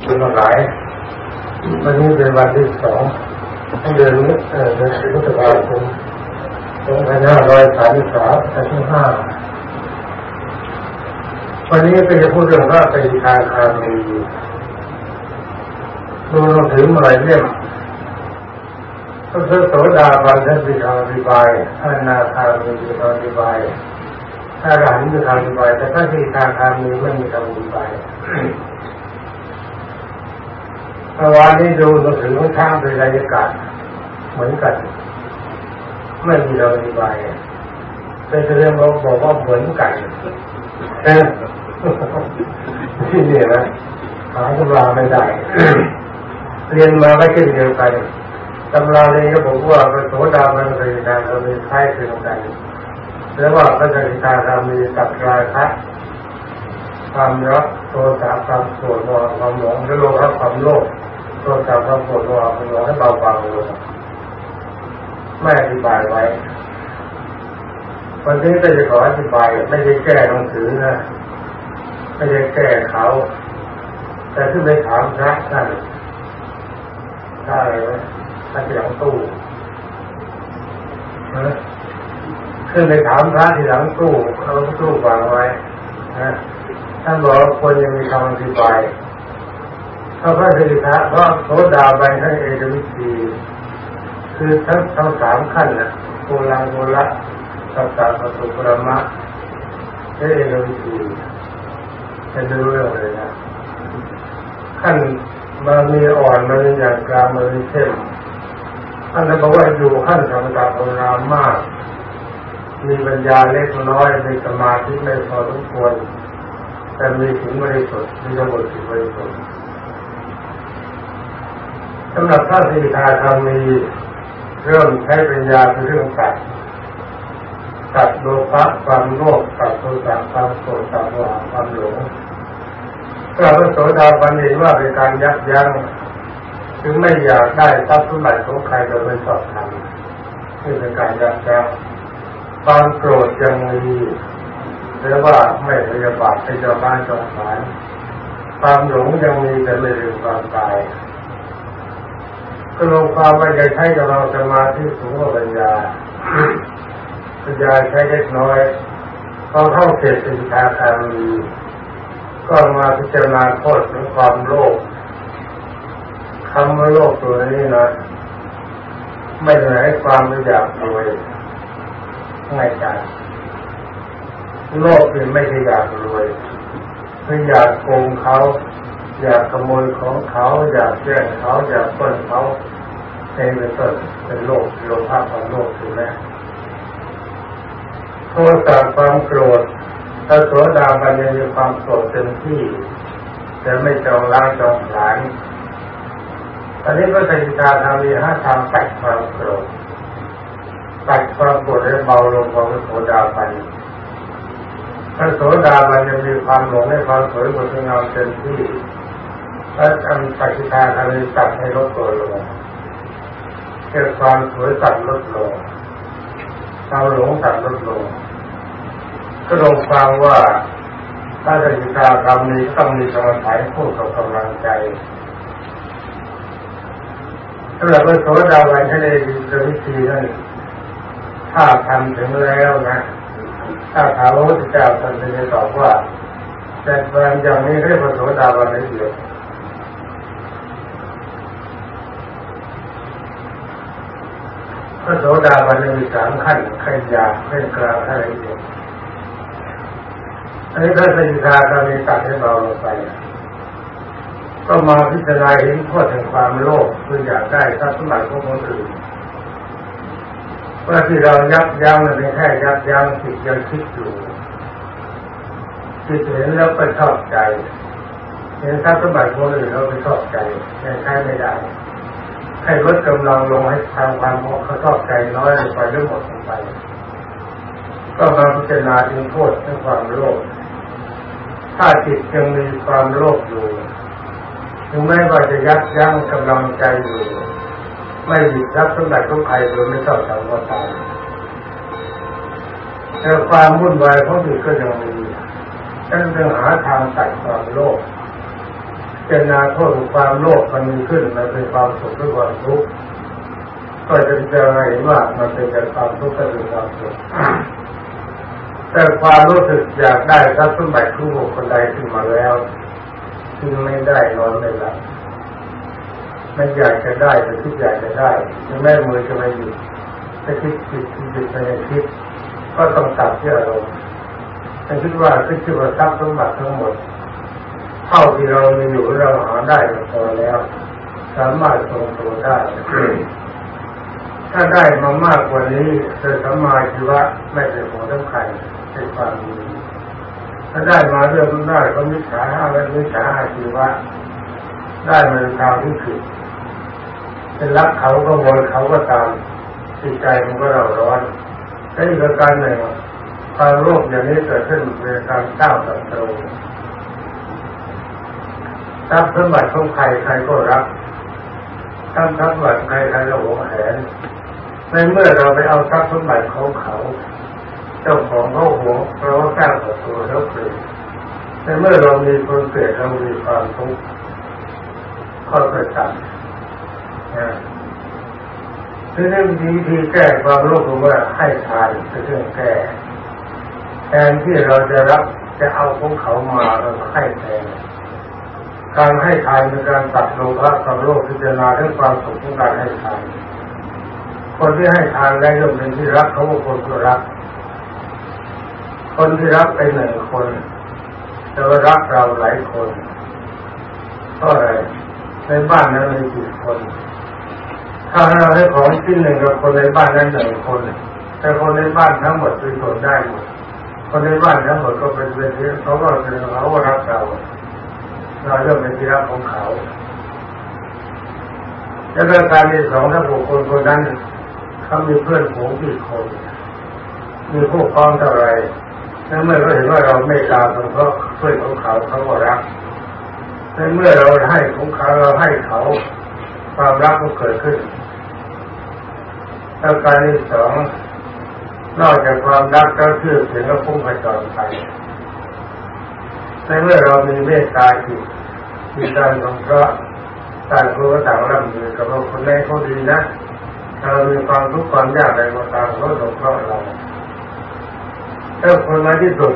คุณหลายวันนี้เป็นวันที่สองเดือนนี้เดือนพฤษภาคมสองพันห้าร้อยสามสิบสามอาทิตย์ห้าวันนี้ก็จะพูดเรื่องพระปฏิทางคามีดูลงถึงหลายเล่มพระโสดาบันท่านมีคำอธิบายท่านนาคามีมีคำอธิบายถ้าหลังมีคำอธิบายแต่ถ้าที่ทางคามีไม่มีคำอธิบาย เมื่อวานนี้ดูหนังสือของช่างเป็นรายการเหมือนกัน ไม่มีเราอธิบายเป็นเรื่องเราบอกว่าเหมือนกันที่นี่นะหาตำราไม่ได้ เรียนมาไม่เช่นเดียวกันตำราเรียนก็บอกว่าพระโสดาบันเป็นกาเรามีคล้ายคลึงกันแล้วว่าพระสกิทาคามีสัตราคะความรัก โทสะความโกรธความหลงหรือโลภความโลภโทสะความโกรธความหลงให้เบาบางลงไม่อธิบายไว้วันนี้ก็จะขออธิบายไม่ได้แก้หนังสือนะไม่ได้แก้เขา แต่ที่ไปถามพระท่านได้ไหมท่านที่หลังตู้นะขึ้นไปถามพระที่หลังตู้เอาตู้วางไว้นะ ท่านบอกควรยังมีคำอธิบายเพราะพระสิริพระพระโสดาบันท่านเอกวิธีคือทั้งทั้งสามขั้นนะโกลังโกละสัตตะปตุปรมะเอกวิธีจะดูเรื่องเลยนะขั้นมันมีอ่อนมันมีอย่างกลางมันมีเข้มท่านบอกว่าอยู่ขั้นสมถะภาวนามาก มีปัญญาเล็กน้อยมีสมาธิไม่พอทุกควร แต่มีถึงบริสุทธิ์มีระบบถึงบริสุทธิ์สำหรับพระสิทธาคามีเริ่มใช้ปัญญาเป็นเรื่องตัดตัดโลภะความโลภตัดโทสะความโกรธตัดโมหะความหลงพระพุทธโสดาบันเห็นว่าเป็นการยับยั้งถึงไม่อยากได้ทรัพย์สมบัติของใครโดยไม่ชอบธรรมนี่เป็นการยับยั้งความโกรธยังมี หรือว่าไม่พยาบาทให้เจ้าบ้านจงผานความหลงยังมีแต่ไม่ลืมความตายก็ลงความว่าจะใช้กับเราสมาธิสูงกว่าปัญญาปัญญาใช้เล็กน้อยพอเข้าเขตสินค้าคามีก็มาพิจารณาโทษของความโลภคำว่าโลภตัวนี้นะไม่ได้ให้ความอยากรวยง่ายจัง โลภเป็นไม่ใช่อยากรวยคืออยากโกงเขา อยากขโมยของเขา อยากแย่งเขา อยากปล้นเขาเป็นต้นเป็นโลภโลภะความโลภถูกไหมโทสะความโกรธถ้าโสดาบันยังมีความโกรธเต็มที่จะไม่จองล้างจองผลาญตอนนี้พระสิทธาทำมีห้าทางตัดความโกรธตัดความโกรธให้เบาลงของพระโสดาบัน ดาบันยังมีความหลงในความสวยงดงามเต็มที่พระอันปัจิตาทำมีตัดให้ลดตัวลงเกิดความสวยตัดลดลงความหลงตัดลดลงก็ลงฟังว่าถ้าจะมีการทำนี้ต้องมีกำลังใจพูดกับกำลังใจสำหรับพระโสดาบันทะเลดีวิธีนั้นถ้าทำถึงแล้วนะ ถ้าถามพระพุทธเจ้าท่านจะตอบว่าแต่บางอย่างนี้เรียกว่าโสดาบันเดียวพระโสดาบันมีสามขั้นขั้นยาขั้นกลางขั้นละเอียดอันนี้พระสิทาก็มีตัดให้เบาลงไป ก็มาพิจารณาเห็นโทษแห่งความโลภคืออยากได้ทรัพย์สมบัติของคนอื่น ว่าที่เรายับยั้งมันเป็นแค่ยับยั้งจิตยังคิดอยู่จิตเห็นแล้วก็ชอบใจเห็นทรัพย์สมบัติคนอื่นเราไปชอบใจยังใช้ไม่ได้ ให้ลดกำลังลงให้ทางความเขาชอบใจน้อยลงไปเรื่องหมดลงไป ก็มาพิจารณาถึงโทษของความโลภถ้าจิตยังมีความโลภอยู่ถึงแม้ว่าจะยับยั้งกำลังใจอยู่ ไม่หยิบรับสมบัติของใครโดยไม่ชอบทำก็ตามแต่ความวุ่นวายของจิตก็ยังมีฉันต้องหาทางตัดความโลภเจนาโทษความโลภมันมีขึ้นมันเป็นความสุขหรือความทุกข์ก็จะเจอเห็นว่ามันเป็นแต่ความทุกข์ก็เป็นความสุขแต่ความรู้สึกอยากได้ทรัพย์สมบัติทุกคนใดขึ้นมาแล้วที่ไม่ได้นอนไม่หลับ ไม่อยากจะได้แต่คิดอยากจะได้ถึงแม้มือจะไม่หยุดถ้าคิดจิตจิตไปในคิด ก็ต้องตัดที่อารมณ์ถ้าคิดว่าคิดว่าทรัพย์สมบัติทั้งหมด เท่าที่เรามีอยู่เราหาได้พอแล้ว สามารถทรงตัวได้ถ้าได้มามากกว่านี้จะสมาชีวะไม่เป็นหัวสำคัญเป็นความดีถ้าได้มาเรื่องได้ก็มิจฉาและมิจฉาอาชีวะ ได้มาในทางที่ผิด เป็นรักเขาก็โวยเขาก็ตามจิตใจมันก็เราร้อนแล้อีกการหนึ่งความโลภอย่างนี้เกิดขึ้นเป็นการก้าตัดตรูทรัพย์สมบัติของใครใครก็รักทรัพย์สมบัติใครใครก็หวงแหนในเมื่อเราไปเอาทรัพย์สมบัติของเขา เจ้าของเขาหวงเราก็แก้ต่อตัวแล้วเปลี่ยนในเมื่อเรามีคนเกลียดเรามีความทุกข์ก็ไปตัดนะที่ เรื่องดีที่แก้ความโลภว่าให้ทานเป็นเรื่องแก้แทนที่เราจะรับจะเอาของเขามาเราให้แทนการให้ทานเป็นการตัดโลภะกับโลภพิจารณาเรื่องความสุขของการให้ทานคนที่ให้ทานได้ย่อมเป็นที่รักเขาคนก็รัก คนที่รักไปหนึ่งคนแต่ว่ารักเราหลายคนก็อะไรในบ้านนั้นมีกี่คน ถ้าเราให้ของชิ้นหนึ่งกับคนในบ้านนั้นหนึ่งคนแต่คนในบ้านทั้งหมดเป็นคนได้หมดคนในบ้านทั้งหมดก็เป็นเป็นที่เขาก็เป็นเขาก็รักเราเราเริ่มเป็นที่รักของเขาแล้วก็การที่สองถ้าบุคคลคนนั้นเขามีเพื่อนฝูงกี่คนมีผู้ครองเท่าไรนั่นเมื่อเขาเห็นว่าเราไม่ตามเพราะเพื่อนของเขาเขาก็รักในเมื่อเราให้ของเขาเราให้เขาความรักก็เกิดขึ้น แล้วการที่สองนอกจากความรักก็คือเสียงก็พุ่งไปจอไปในเมื่อเรามีเมตตาจิตมีการสงเคราะห์ต่างคนก็ต่างร่ำมือกับคนแรกเขาดีนะเรามีความทุกข์ความยากอะไรก็ตามเขาสงเคราะห์เราถ้าคนมาที่สุด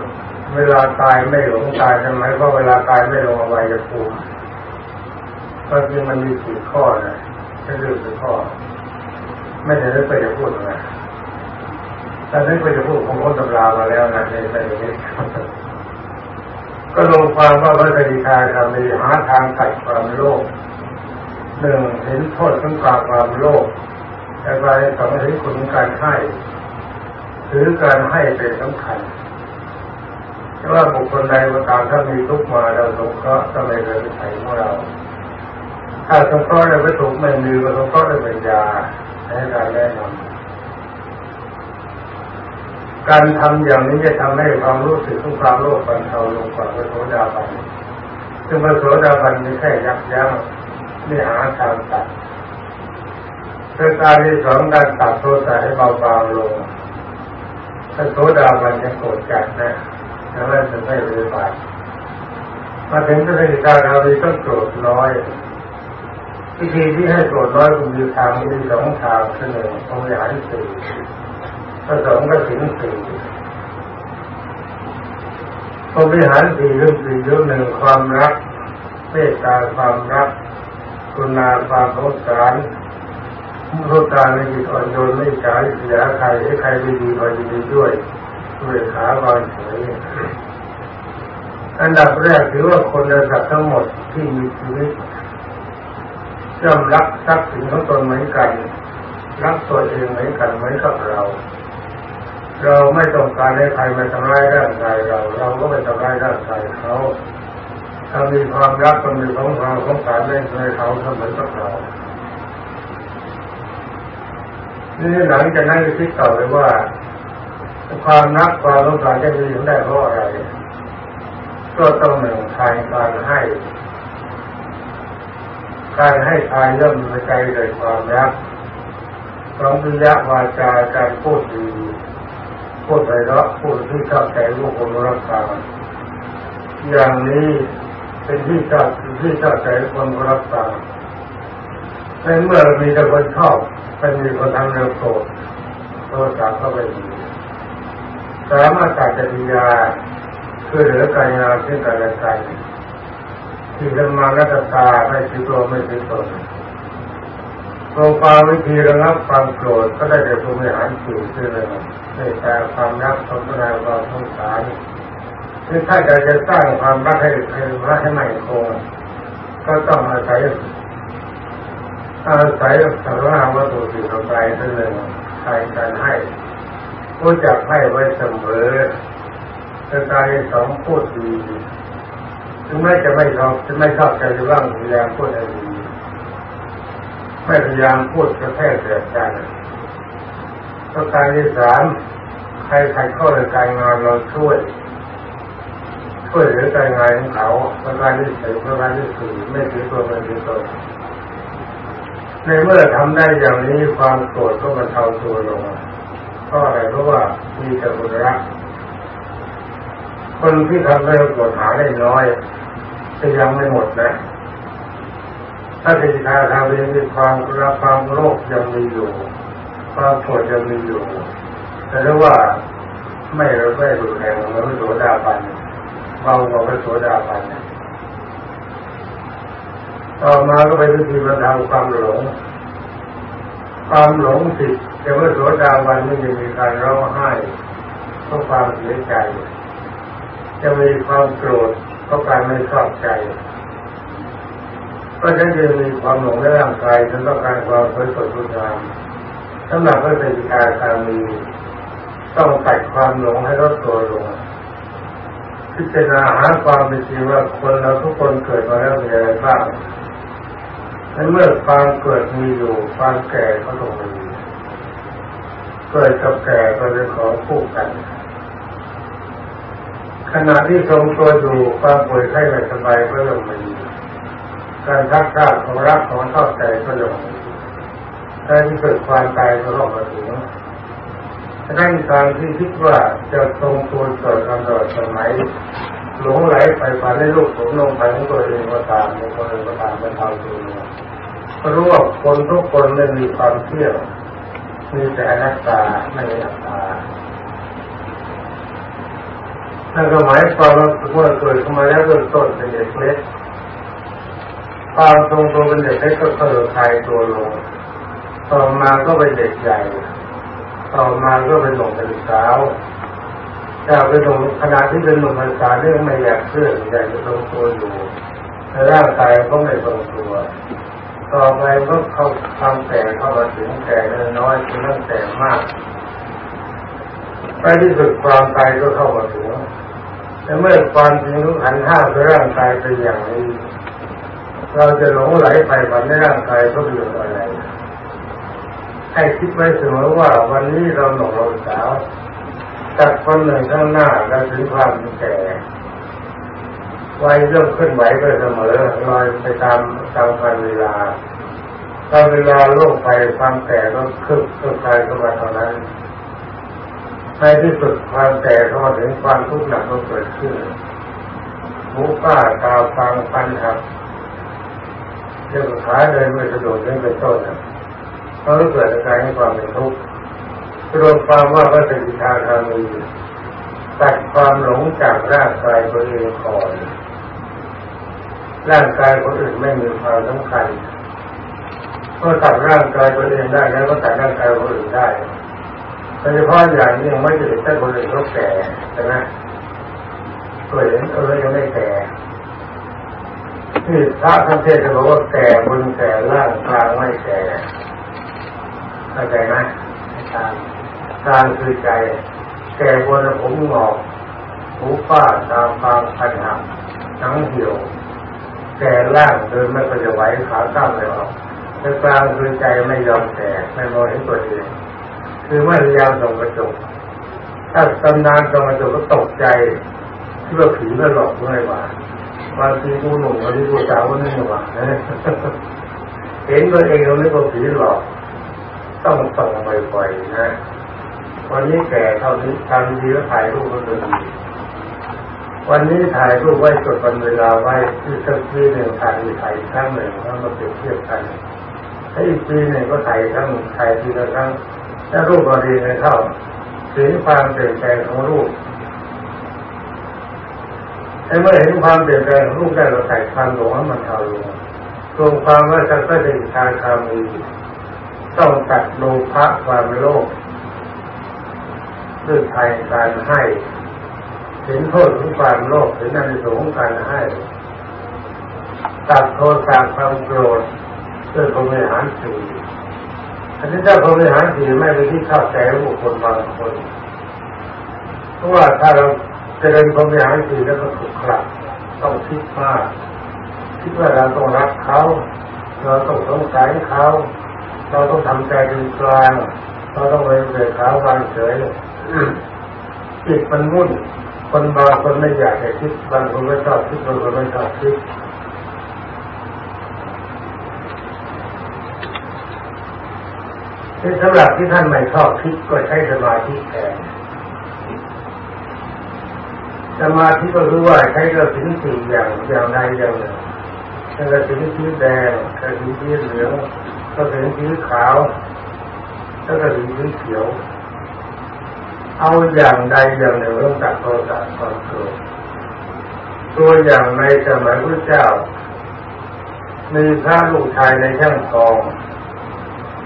เวลาตายไม่หลงตายทำไมเพราะเวลาตายไม่ลงอวัยภูมิก็จริงมันมีสี่ข้อนะแค่เรื่องสี่ข้อ ไม่ได้ไปจะพูดนะแต่นี้ไปจะพูดของคนตำรามาแล้วนะในในนี้ก็ลงความว่าพระสกิทาคามีหาทางตัดความโลภหนึ่งเห็นโทษของความความโลภแต่ไปสองเห็นคุณการให้ถือการให้เป็นสำคัญว่าบุคคลใดก็ตามถ้ามีทุกมาเราสงเคราะห์ก็ไม่เลยไปใส่ของเรา ถ้าสงเคราะห์ในวัตถุไม่มีก็สงเคราะห์ในปัญญา ให้การแนะนำการทำอย่างนี้จะทำให้ความรู้สึกของความโลภบรรเทาลงกว่าพระโสดาบันซึ่งพระโสดาบันมีแค่ยับยั้งไม่หาทางตัดเรื่องการที่สองการตัดโทษให้เบาๆลงพระโสดาบันจะโกรธจัดนะแล้วมันจะไม่รู้ไปมาถึงพระสิกาเราดีต้องโกรธน้อย วิธีที่ให้โกรธน้อยคุณมีทางมีสองทางคือหนึ่งพรหมวิหารสี่ผสมก็ถึงสี่พรหมวิหารสี่เรื่องสี่เรื่องหนึ่งความรักเมตตาความรักคุณาความสงสารมุทตาในจิตอ่อนโยนไม่จ่ายเสียใครให้ใครดีดีพอดีด้วยด้วยขาบานเฉยอันดับแรกถือว่าคนระดับทั้งหมดที่มีชีวิต ย่อมรักทรัพย์สินของตนเหมือนกัน รักตัวเองเหมือนกันเหมือนกับเรา เราไม่ต้องการให้ใครมาทำร้ายร่างกายเรา เราก็ไม่ทำร้ายร่างกายเขาถ้ามีความรักก็มีของความของสารเล่นให้เขาเหมือนกับเรานี่หลังจากนั้นคิดต่อไปว่า ความนักความรู้การจะมีได้เพราะอะไรก็ต้องหนึ่งทานการให้ การให้ทานย่อมมีใจเกิดความรักสองปิยะวาจาการพูดดีพูดไปเราะพูดที่ชอบใจลูกคนรักษาอย่างนี้เป็นที่ชอบที่ชอบใจคนรับฟังในเมื่อมีแต่คนชอบมันมีคนทำเรื่องโกรธโทษสามก็ไปดีสามารถตัดจริยาคือเหลือการงานที่กันและกัน ที่จะมาลัตตาไม่ถือตัวไม่ถือตนโรงความวิธีระงับความโกรธก็ได้แต่ภูมิหารสี่คือเลยในแต่ความรักสมนาความสงสารที่ถ้าอยากจะสร้างความรักให้ให้รักให้มั่นคงก็ต้องอาศัยอาศัยสารวัตถุสิ่งต่างๆนั่นเองใครการให้รู้จักให้ไว้เสมอแต่การสองพูดดี ถึงแม้จะไม่ชอบจะไม่ชอบใจจะร่างพยายามพูดให้ดีไม่พยายามพูดกระแทกเสียกันประการที่สามใครใครเข้าในการงานเราช่วย ช่วยเหลือการงานของเขาประการที่สี่ประการที่สี่ไม่ถือตัวไม่ถือตัวในเมื่อทำได้อย่างนี้ความโกรธก็บรรเทาตัวลงเพราะอะไรเพราะว่ามีแต่บุญรักคนที่ทำเรื่องโกรธหาได้น้อย จะยังไม่หมดนะถ้าสิทาทางเรียนมีความรักความโลภยังมีอยู่ความโกรธยังมีอยู่ แต่ถ้ว่าไม่ไม่รุนแรงเหมือนโสดาบันเบากว่าพระโสดาบันต่อมาก็ไปวิธีบรรเทาความหลง ความหลงผิดแต่ว่าโสดาบันไม่ยังมีการร้องไห้เพราะความเสียใจ จะมีความโกรธ เพราะการไม่ชอบใจก็จะยังมีความหลงในร่างกายจนต้องการความสวยสดงดงามสำหรับพระเศรษฐาคามีต้องตัดความหลงให้ลดตัวลงพิจารณาหาความเป็นจริงว่าคนเราทุกคนเกิดมาแล้วมีอะไรบ้างในเมื่อความเกิดมีอยู่ความแก่ก็ต้องมีเกิดกับแก่ก็เป็นของคู่กัน ขณะที่ทรงตัวอยู่ความป่วยไข้ไม่สบายก็ย่มมีการทักษะของรักของชอบใจก็ย่มมีการเกิดความตายก็ต้องมาถึงฉะนั้นการที่คิดว่าจะทรงตัวเกิดตลอดสมัยหลงไหลไปฝันในลูกผมลงไปของตัวเองก็ตามในคนอื่นก็ตามเป็นทางตัวรู้ว่าคนทุกคนไม่มีความเที่ยวมีแต่อนัตตาไม่ใช่อัตตา นั่นก็หมายความว่าเมื่อเกิดขึ้นมาแล้วเริ่มต้นเป็นเด็กเล็กความทรงตัวเป็นเด็กเล็กก็เกิดคลายตัวลง ต่อมาก็เป็นเด็กใหญ่ ต่อมาก็เป็นหนุ่มเป็นสาวถ้าเป็นหนุ่มขณะที่เป็นหนุ่มเป็นสาวเรื่องไม่อยากเชื่ออยากจะทรงตัวอยู่แต่ร่างกายก็ไม่ทรงตัว ต่อไปก็เข้าความแก่เข้ามาถึงแก่น้อยถึงต้งแก่มากไปที่สุดความตายก็เข้ามาถึง แต่เมื่อความจริงทุกขันห้าคือร่างกายเป็นอย่างนี้ เราจะหลงไหลไปฝันในร่างกายก็เรื่องอะไรให้คิดไว้เสมอว่าวันนี้เราหนุ่มเราสาวตัดคนหนึ่งข้างหน้าเราถึงความแก่วัยเริ่มขึ้นไหวไปเสมอลอยไปตามตามการเวลาตามเวลาโลกไปความแก่ก็คึกคึกใจเข้ามาเท่านั้น ในที่สุดความแก่เข้ามาถึงความทุกข์หนักก็เกิดขึ้นหูป้าตาฟังฟันหักเรื่องขาเดินไม่สะดวกนี่เป็นต้นเพราะเกิดอาการของความเป็นทุกข์รวมความว่าพระสิทธาคามีตัดความหลงจากร่างกายตัวเองก่อนร่างกายคนอื่นไม่มีความสำคัญก็ตัดร่างกายตัวเองได้แล้วก็ตัดร่างกายคนอื่นได้ โดยเฉพาะอย่างนี้ยังไม่จะเห็นแต่คนอื่นเขาแก่ใช่ไหมตัวเองเออยังไม่แก่ที่พระท่านเทศน์บอกว่าแก่บนแก่ร่างกลางไม่แก่เข้าใจไหมกลางกลางคือใจ แก่บนผมงอกหูฝ้าตามฟางพันหักหนังเหี่ยว แก่ล่างเดินไม่ค่อยจะไหวขาข้ามเลยออกแต่กลางคือใจไม่ยอมแก่ไม่มองเห็นตัวเอง คือไม่พยายามส่องกระจกถ้าตำนานส่องกระจกก็ตกใจที่ว่าผีมาหลอกด้วยว่าบางทีกูหนุ่มบางทีกูสาวก็นี่ว่าเห็นตัวเองเราไม่ก็ผีหลอกต้องส่องบ่อยๆนะวันนี้แก่เท่านี้ทำดีแล้วถ่ายรูปก็ดีวันนี้ถ่ายรูปไว้จดวันเวลาไว้ที่สักทีหนึ่งถ่ายอีกถ่ายครั้งหนึ่งแล้วมาเปรียบเทียบกันถ้าอีกปีหนึ่งก็ถ่ายครั้งถ่ายทีละครั้ง ถ้ารูปมาดีในเข้าถึงความเปลี่ยนแปลงของรูปไอ้เมื่อเห็นความเปลี่ยนแปลงของรูปได้เราใส่ความหลงมันเท่าลงรวมความว่าจะเป็นทางคามีต้องตัดโลภะความโลภด้วยทางการให้เห็นโทษของความโลภเห็นอนิสงส์ของการให้ตัดโทษะความโกรธด้วยพรหมิหารสี่ อันนี้ถ้าพรหมิหารสี่ไม่เป็นที่เข้าใจของบุคคลบางคนเพราะว่าถ้าเราเจริญพรหมิหารสี่แล้วก็ถูกขัดต้องคิดมากคิดว่าเราต้องรักเขาเราต้องสงสัยเขาเราต้องทำใจเป็นกลางเราต้องเลยเบิกขาวางเฉยจิตมันมุ่นคนบางคนไม่อยากจะคิดบางคนไม่ชอบคิดบางคนไม่ชอบคิด ที่สำหรับที่ท่านไม่ชอบคิดก็ใช้สมาธิแทนสมาธิก็รู้ว่าใช้กระสินสี่อย่างอย่างใดอย่างหนึ่งกระสินสีแดงกระสินสีเหลืองกระสินสีขาวแล้วกระสินสีเขียว เอาอย่างใดอย่างหนึ่งเรื่องตัดโทสะความโกรธตัวอย่างในสมัยพระเจ้ามีพระลูกชายในช่างทอง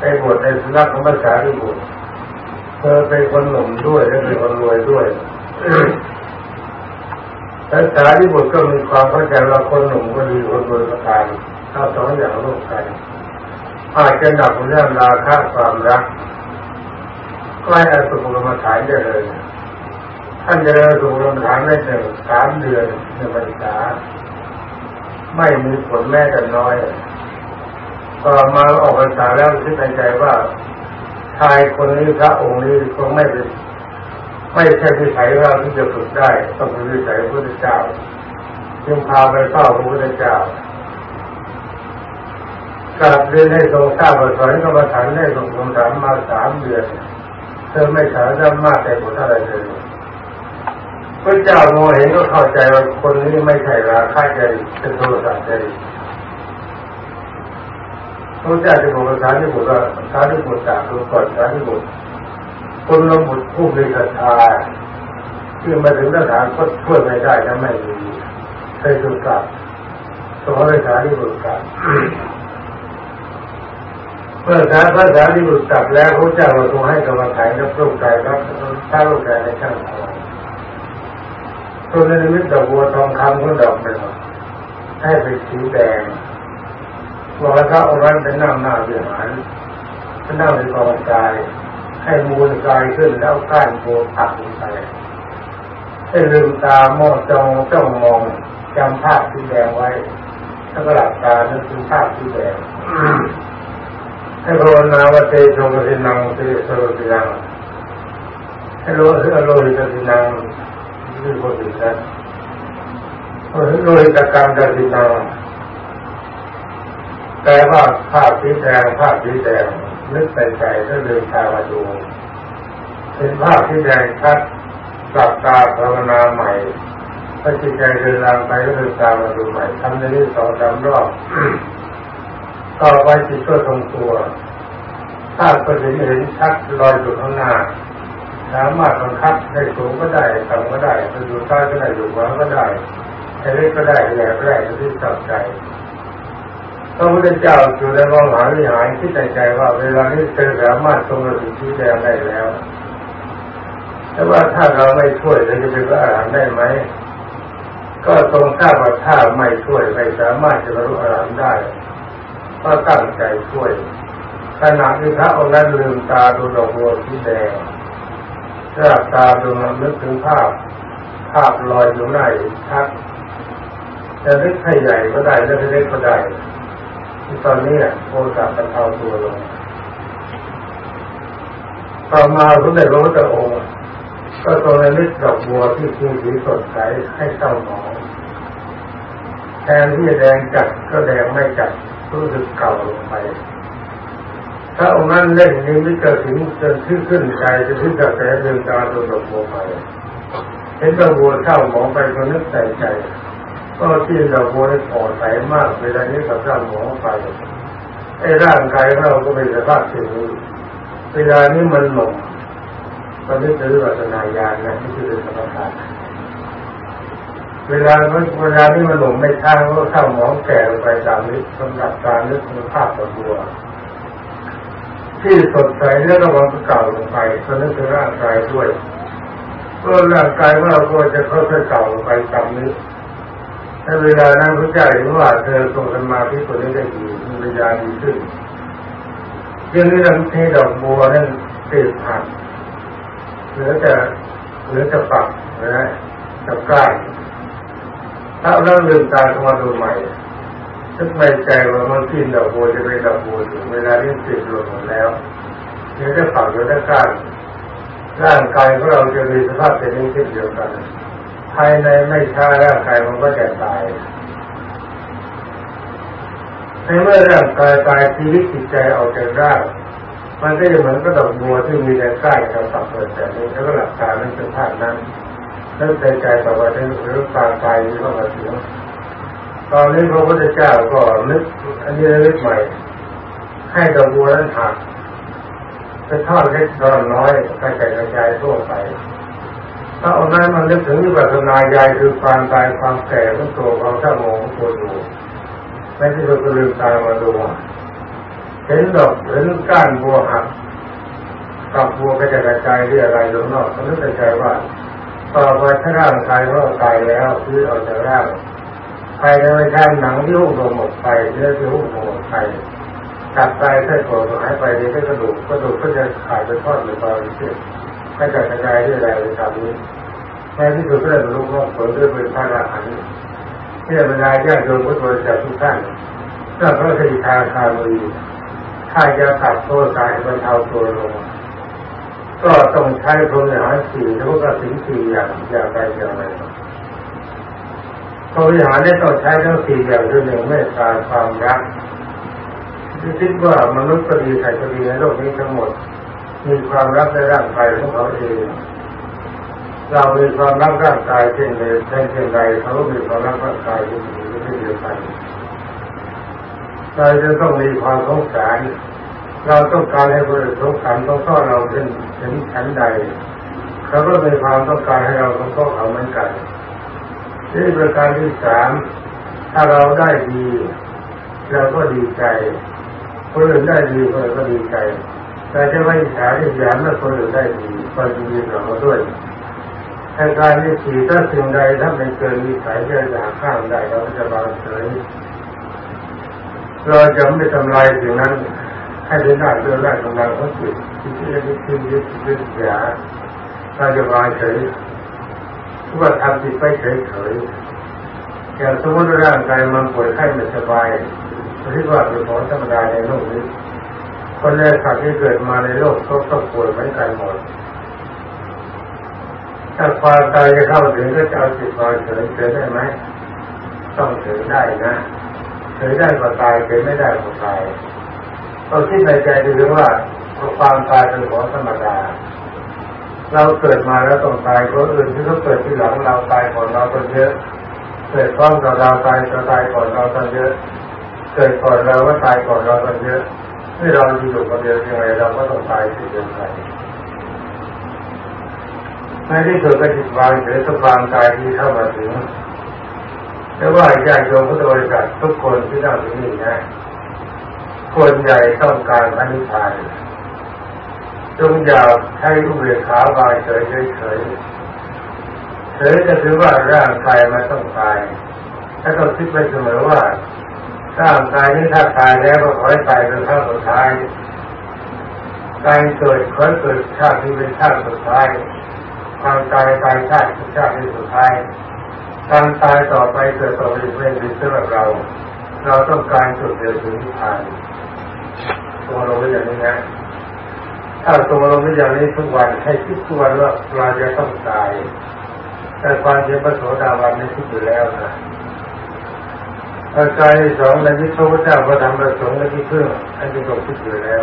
ไปบวชในสำนักของภาษาที่บวชเธอเป็นคนหนุ่มด้วยและเป็นคนรวยด้วยภาษาที่บวชก็มีความเข้าใจว่าคนหนุ่มก็ดีคนรวยก็ตายถ้าสองอย่างร่วมกันอาจจะหนักเรื่องราคาความรักก็ให้อสุภกรรมฐานได้เลยท่านจะเริญสุภกรรมฐานได้หนึ่งสามเดือนในบรรษาไม่มีผลแม้แต่น้อย ต่อมาออกพรรษาแล้วคิดในใจว่าชายคนนี้พระองค์นี้คงไม่เป็นไม่ใช่วิสัยเราที่จะฝึกได้ต้องเป็นวิสัยพระพุทธเจ้าจึงพาไปเฝ้าพระพุทธเจ้ากราบเรียนให้ทรงทราบว่าสอนกรรมฐานได้ทรงทรงถามมาสามเดือนเธอไม่สามารถมากแต่ผลอะไรเลยพระเจ้ามองเห็นก็เข้าใจว่าคนนี้ไม่ใช่ราคาใจเป็นโทสะใจ พระเจ้าจะบอกภาษาที่บุตรว่าภาษาที่บุตรจากตัวก่อนภาษาที่บุตรคนละบุตรผู้มีศรัทธาที่มาถึงสถานก็ช่วยไม่ได้ถ้าไม่มีเคยถูกกับสอนภาษาที่บุตรกับเมื่อสาพระสารีบุตรจับแล้วพระเจ้าทรงให้กรรมฐานกับลูกใจรับถ้าลูกใจในช่างทองตัวนิมิตดอกบัวทองคำก็ดอกหนึ่งให้เป็นสีแดง บอกว่าถ้าเอานั้นเป็นนั่งหน้าวิหารเป็นนั่งในกองกาย ให้มูลกายขึ้นแล้วก้านโบปักลงไปให้ลืมตามองจ้องจ้องมองจำภาพสีแดงไว้ถ้าก็หลับตานึกถึงภาพสีแดงให้ภาวนาว่าเตโชกสินังเตโชกสินังให้รู้ถึงอโลหิตสินังนี่คนอื่นนะโลหิตกรรมกสินัง แต่ว่าภาพสีแดงภาพสีแดงนึกใส่ใจก็เดินทางมาดูเป็นภาพที่แดงชัดกลับตาภาวนาใหม่ถ้าจิตใจเดินทางไปก็เดินตามมาดูใหม่ทำในนี้สองสามรอบต่อไปจิตก็ทรงตัวถ้าก็เห็นเห็นชัดลอยอยู่ข้างหน้าสามารถบังคับให้สูงก็ได้ต่ำก็ได้จะอยู่ใต้ก็ได้อยู่ขวาก็ได้ให้เล็กก็ได้ใหญ่ก็ได้ที่จับใจ ระพุทธเจ้าอยู่ในมองหาวิหารที่ใจใจว่า เวลานี้เธอสามารถทรงระดับที่แดงได้แล้ว แต่ว่าถ้าเราไม่ช่วยเราจะเป็นพระอรหันต์ได้ไหม ก็ทรงทราบว่าถ้าไม่ช่วยไม่สามารถจะบรรลุอรหันต์ได้ ก็ตั้งใจช่วย ขณะที่พระองค์นั้นลืมตาดูดอกบัวสีแดงราบตาดูมันนึกถึงภาพ ภาพลอยอยู่ในชัดจะเล็กให้ใหญ่ก็ได้เล็กก็ได้ ที่ตอนนี้โอกาสบรรเทาตัวลงต่อมาพระเดชพระพุทธองค์ก็ทรงในนิดดอกบัวที่มีสีสดใสให้เศร้าหมองแทนที่แดงจัดก็แดงไม่จัดรู้สึกเก่าลงไปถ้าองค์นั้นเล่นนี้มิจะถึงจนขึ้นขึ้นใจจะขึ้นกระแสเดินตาตัวดกโมไปเห็นดอกบัวเข้าหมองไปก็นึกใส่ใจ ก็ที่ดอกบัวได้ผ่อใสมากเวลานี้กับเข้าหมองไปไอ้ร่างกายเราก็เป็นสภาพเช่นนี้เวลานี้มันหลงตอนนี้คือวัฒนายานนะที่คือสมถะเวลาเวลาที่มันหลงไม่ช้างก็เข้าหมองแก่ไปตามนี้สำหรับการนึกถึงภาพตัวบัวที่สดใสแล้วก็วางเก่าลงไปก็นึกถึงร่างกายด้วยก็ร่างกายว่าก็จะค่อยๆเก่าลงไปตามนี้ ถ้าเวลานั้นพระเจ้าเห็นว่าเธอทรงสมาธิตัวนี้ได้ดีมีปัญญาดีขึ้นเรื่องนี้เราเทดอกบัวนั่นติดหักเหลือแต่เหลือแต่ฝักนะจะกล้าถ้าเราลืมตาเข้ามาดูใหม่ทึกในใจว่ามันกินดอกบัวจะเป็นดอกบัวถึงเวลาที่ติดลงหมดแล้วเหลือแต่ฝักเหลือแต่ก้านร่างกายของเราจะมีสภาพเป็นเช่นเดียวกัน ภายในไม่ช้าร่างกายมันก็จะตายในเมื่อร่างกายตายชีวิตจิตใจออกจากร่างมันก็จะเหมือนกระดอกบัวที่มีแต่ใก้กับฝักเปิดแต่นี้แล้วก็หลับตาไม่เป็นภาพนั้นแล้วใจใจต่อไปถึงหรือตาตายที่เข้ามาถึงตอนนี้พระพุทธเจ้าก็นึกอันนี้นึกใหม่ ให้ดอกบัวนั้นหักจะทอดเล็กตอนน้อยกระจายกระจายทั่วไป ถ้าเอานั้นมันนึกถึงวิปัสสนาญาณคือความตายความแก่ของตัวความเศร้าโมองตัวดูไม่ที่เราจะลืมตามาดูเห็นดอกเห็นก้านบัวหักกับบัวกระจายกระจายที่ออะไรลงนอกเขานึกในใจว่าต่อไปถ้าร่างกายเราตายแล้วคือออกจากร่างภายในไม่ใช่หนังที่หุ้มลงหมดไปเนื้อที่หุ้มหมดไปตัดไตไส้กรอกหายไปในไส้กระดูกกระดูกก็จะขาดไปทอดหรือบางส่ว นก็จะกระจายด้วยแรงในตามนี้แม้ที่สุดก็เลยบรรลุมรรคผลด้วยเป็นพระอรหันต์ที่เวลาญาติโยมพุทธบริษัททุกท่านถ้าพระสิทธาคามีถ้าจะตัดโทษตายบรรเทาตัวลงก็ต้องใช้พรหมหารสี่แล้วก็สิ่งสี่อย่างอย่างใดอย่างหนึ่งพรหมวิหารได้ต้องใช้ทั้งสี่อย่างคือหนึ่งเมตตาความรักคิดว่ามนุษย์ก็ดีใครก็ดีในโลกนี้ทั้งหมด มีความรักในร่างกายของเขาเอง เรามีความรักร่างกายเช่นใดเช่นเช่นใดเขาก็มีความรักร่างกายเช่นเช่เดียวกันเราจะต้องมีความสงสาร เราต้องการให้คนอื่นสงสารต้องซ่อนเราเป็นถึงชั้นใด เขาก็มีความต้องการให้เราต้องซ่อนเขาเหมือนกันนี่ประการที่สามถ้าเราได้ดี เราก็ดีใจคนอื่นได้ดีคนอื่นก็ดีใจ แต่จะไม่ฉาที่ยามเมื่อคนอื่นได้ดีคนดีกับเราด้วยในการที่สี่ถ้าสิ่งใดถ้าเป็นเกินมีสายจะอยาข้ามได้เราจะบางเฉยเราจะไม่ทำลายสิ่งนั้น ให้ได้หน้าเดินได้กำลังของจิตที่ที่จะขึ้นยึดยึดเสียเราจะวางเฉยว่าทำจิตไปเฉยเฉยอย่างสมมติร่างกายมันป่วยไข้ไม่สบายเรียกว่าเป็นของธรรมดาในโลกนี้ คนแรกสัตว์ที่เกิดมาในโลกก็ต้องป่วยเหมือนกันหมด ถ้าความตายจะเข้าถึงก็จะเอาจิตวาเฉยเฉยได้ไหม ต้องเฉยได้นะเฉยได้ก็ตายเฉยไม่ได้ก็ตายเราคิดในใจดูว่าความตายเป็นของธรรมดา เราเกิดมาแล้วต้องตายคนอื่นที่เขาเกิดที่หลังเราตายก่อนเราคนเยอะเกิดพร้อมกับเราตายเราตายก่อนเราคนเยอะเกิดก่อนเราก็ตายก่อนเราคนเยอะ ที่เราอยู่คนเดียวยังไงเราก็ต้องตายสิ่เดียวกันในที่สุดก็จิตวางเฉยสบางกายที่เข้ามาถึงแต่ว่าญาติโยมพุทธบริษัททุกคนที่นั่งที่นี่นะคนใหญ่ต้องการพระนิพพานจงอย่าให้อุเบกขาบายเฉยเฉยเฉยเฉยจะถือว่าร่างกายมันต้องตายถ้าเราคิดไปเสมอว่า ร่างกายนี้ถ้าตายแล้วก็ขอให้ตายเป็นครั้งสุดท้ายการเกิดขอเกิดชาติที่เป็นชาติสุดท้ายความตายตายชาติชาติที่สุดท้ายการตายต่อไปเกิดต่อไปเป็นเป็นสำหรับเรา เราต้องการจุดเดียวถึงนิพพานตัวเราไม่อย่างนี้นะถ้าตัวเราไม่อย่างนี้ทุกวันให้คิดทุกวันว่าเราจะต้องตาย แต่ความเจ็บปวดโสดาวันนี้คิดอยู่แล้วนะ อาการที่สองในที่พระพุทธเจ้าพระธรรมประสงค์ในที่พึ่งอันนี้ก็คิดอยู่แล้ว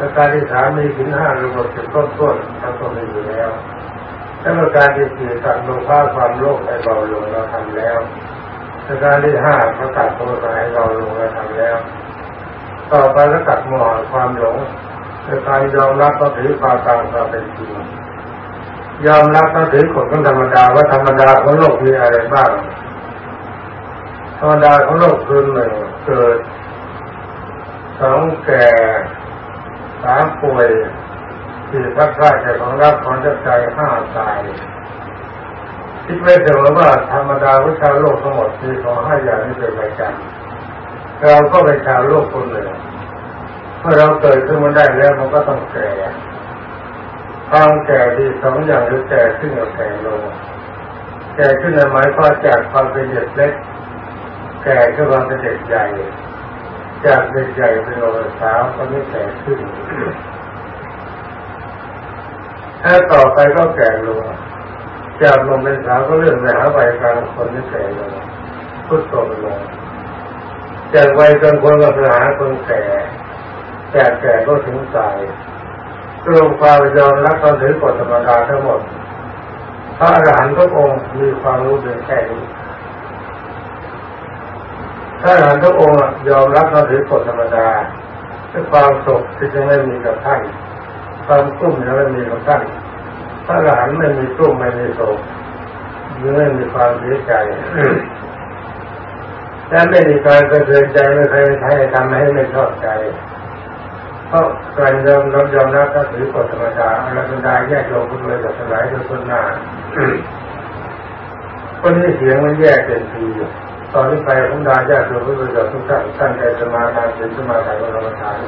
อาการที่สามมีถึงห้าระบบจุดต้นต้นทั้งต้นมีอยู่แล้วถ้าประการที่สี่ตัดโลภะความโลภให้เบาลงเราทำแล้วประการที่ห้าเขาตัดโทสะให้เบาลงเราทำแล้ว ต่อไปก็ตัดโมหะความหลงในการยอมรับก็ถือความตามควาเป็นจริงยอมรับก็ถือกฎของธรรมดาว่าธรรมดาของโลกมีอะไรบ้าง รรมดาของโลกคือหนึ่งเกิดสองแก่สามป่วยสี่พักได้แก่ของรับของจับใจห้าตายคิดไม่เถอะว่าธรรมดาวิชาโลกทั้งหมดมีของห้าอย่างนี้เป็นประจำเราก็เป็นชาวโลกคนหนึ่งเมื่อเราเกิดขึ้นมาได้แล้วมันก็ต้องแก่ความแก่ดีสองอย่างคือแก่ขึ้นกับแก่ลงแก่ขึ้นหมายความจากความเป็นเด็กเล็ก แก่ขึ้นมาเป็นเด็กใหญ่ จากเด็กใหญ่เป็นโลสาวก็ไม่แก่ขึ้น ถ้าต่อไปก็แก่ลง จากลงเป็นสาวก็เลื่อนไปหาวัยกลางคนที่แก่ลงพุทโธลง จากวัยกลางคนก็ไปหาคนแก่ จากแก่ก็ถึงตายรวมความยอมรับความถือกฎธรรมดาทั้งหมด พระอรหันต์ทุกองค์มีความรู้เพียงแค่นี้ พระอรหันต์ทุกองค์ยอมรับควาถือกฎธรรมดาความสุขที่จะไม่มีกับท่านความกุ้มจะไม่มีกับท่านพระอรหันไม่มีกุ้มไม่มีโศกไม่มีความเสียใจและไม่มีการกระเทือนใจไม่เคยใช้ทำให้ไม่ชอบใจ เพราะการยอมรับยอมรับก็ถือกฎธรรมดาอรัตดาแยกลงคุณเลยจากสลายโดยคนหน้าคนนี้เสียงมันแยกเป็นที ตอนนี้ไปคุณดาญาติโดยคุณเลยจากทุกท่านท่านใจสมาทานเป็นสมาทานกรรมฐาน